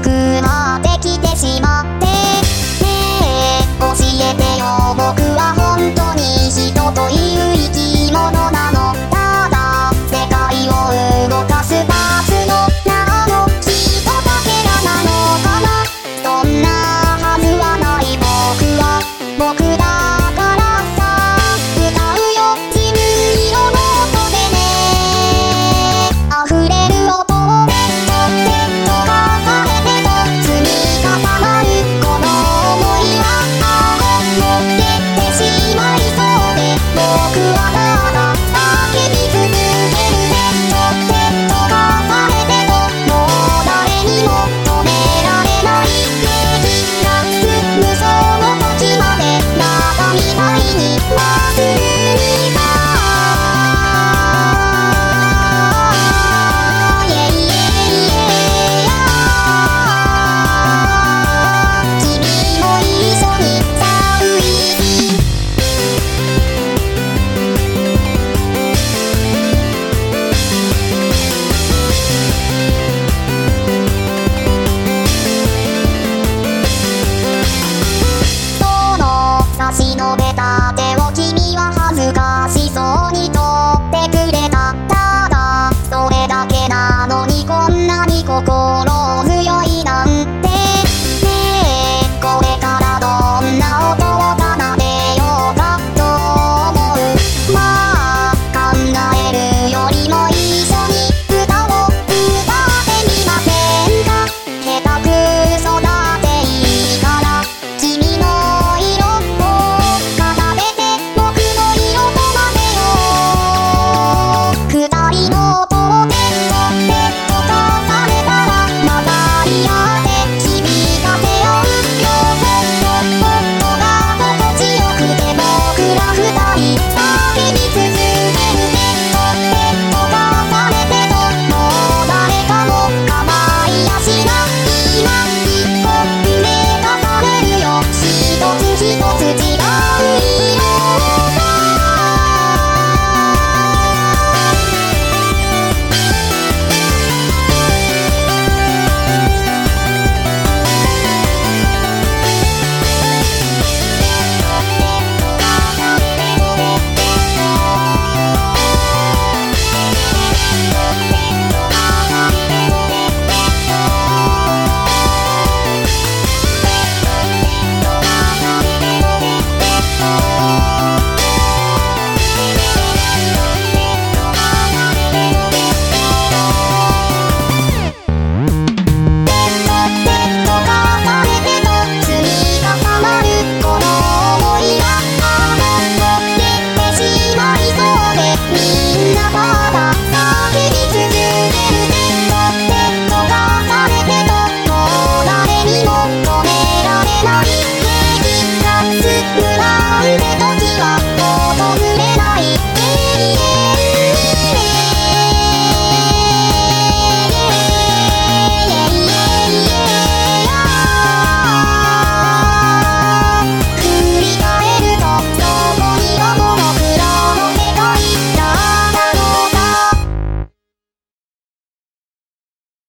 くの